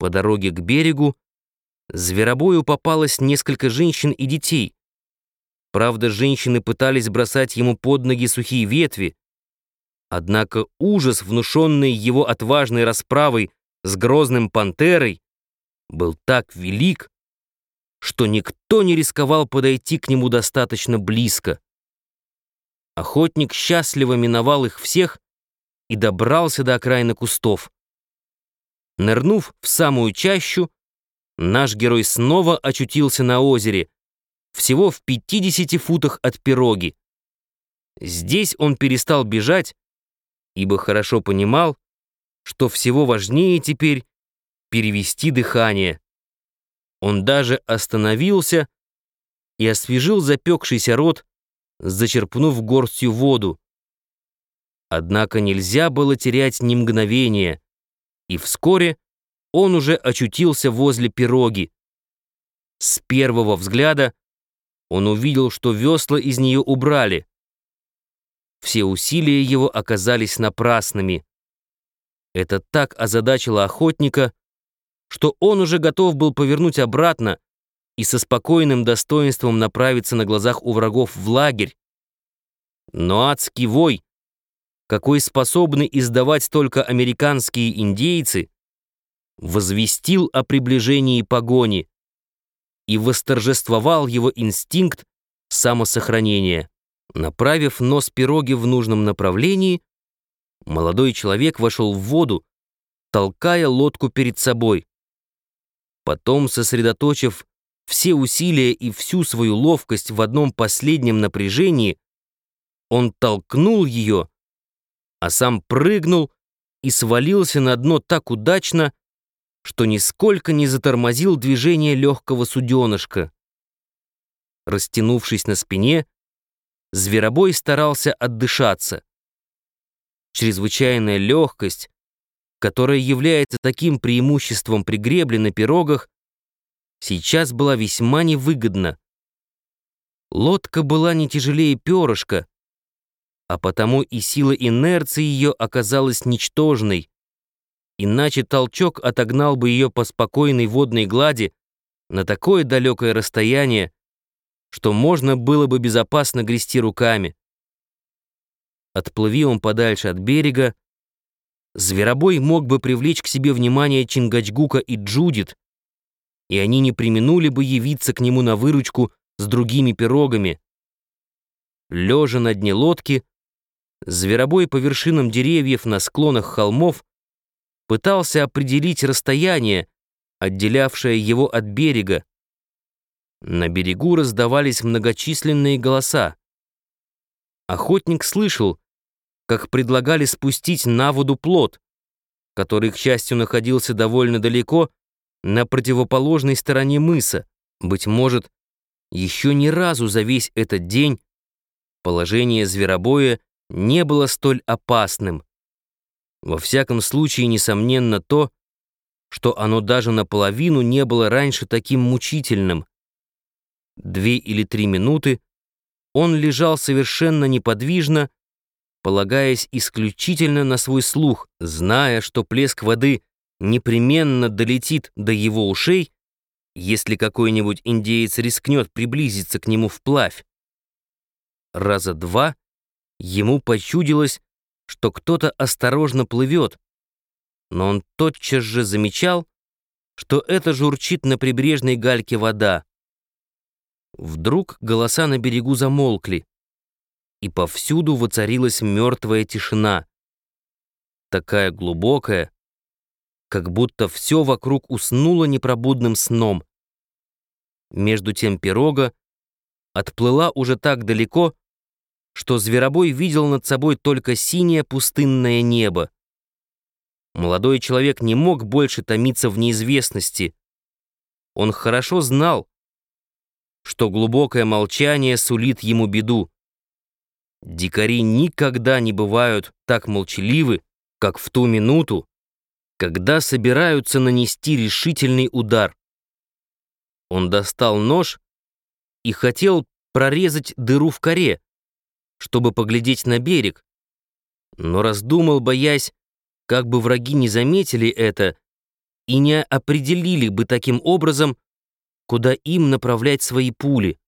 По дороге к берегу зверобою попалось несколько женщин и детей. Правда, женщины пытались бросать ему под ноги сухие ветви, однако ужас, внушенный его отважной расправой с грозным пантерой, был так велик, что никто не рисковал подойти к нему достаточно близко. Охотник счастливо миновал их всех и добрался до окраины кустов. Нырнув в самую чащу, наш герой снова очутился на озере, всего в 50 футах от пироги. Здесь он перестал бежать, ибо хорошо понимал, что всего важнее теперь перевести дыхание. Он даже остановился и освежил запекшийся рот, зачерпнув горстью воду. Однако нельзя было терять ни мгновения и вскоре он уже очутился возле пироги. С первого взгляда он увидел, что весла из нее убрали. Все усилия его оказались напрасными. Это так озадачило охотника, что он уже готов был повернуть обратно и со спокойным достоинством направиться на глазах у врагов в лагерь. Но адский вой какой способны издавать только американские индейцы, возвестил о приближении погони и восторжествовал его инстинкт самосохранения. Направив нос пироги в нужном направлении, молодой человек вошел в воду, толкая лодку перед собой. Потом, сосредоточив все усилия и всю свою ловкость в одном последнем напряжении, он толкнул ее а сам прыгнул и свалился на дно так удачно, что нисколько не затормозил движение легкого суденышка. Растянувшись на спине, зверобой старался отдышаться. Чрезвычайная легкость, которая является таким преимуществом при гребле на пирогах, сейчас была весьма невыгодна. Лодка была не тяжелее перышка, а потому и сила инерции ее оказалась ничтожной. Иначе толчок отогнал бы ее по спокойной водной глади на такое далекое расстояние, что можно было бы безопасно грести руками. Отплыви он подальше от берега, Зверобой мог бы привлечь к себе внимание Чингачгука и Джудит, и они не применули бы явиться к нему на выручку с другими пирогами. Лежа на дне лодки, Зверобой по вершинам деревьев на склонах холмов пытался определить расстояние, отделявшее его от берега. На берегу раздавались многочисленные голоса. Охотник слышал, как предлагали спустить на воду плот, который, к счастью, находился довольно далеко на противоположной стороне мыса. Быть может, еще ни разу за весь этот день положение зверобоя не было столь опасным. Во всяком случае, несомненно то, что оно даже наполовину не было раньше таким мучительным. Две или три минуты он лежал совершенно неподвижно, полагаясь исключительно на свой слух, зная, что плеск воды непременно долетит до его ушей, если какой-нибудь индеец рискнет приблизиться к нему вплавь. Раза два Ему почудилось, что кто-то осторожно плывет, но он тотчас же замечал, что это журчит на прибрежной гальке вода. Вдруг голоса на берегу замолкли, и повсюду воцарилась мертвая тишина, такая глубокая, как будто все вокруг уснуло непробудным сном. Между тем пирога отплыла уже так далеко, что Зверобой видел над собой только синее пустынное небо. Молодой человек не мог больше томиться в неизвестности. Он хорошо знал, что глубокое молчание сулит ему беду. Дикари никогда не бывают так молчаливы, как в ту минуту, когда собираются нанести решительный удар. Он достал нож и хотел прорезать дыру в коре, чтобы поглядеть на берег, но раздумал, боясь, как бы враги не заметили это и не определили бы таким образом, куда им направлять свои пули.